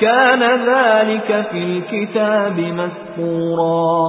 كان ذلك في الكتاب مسطورا.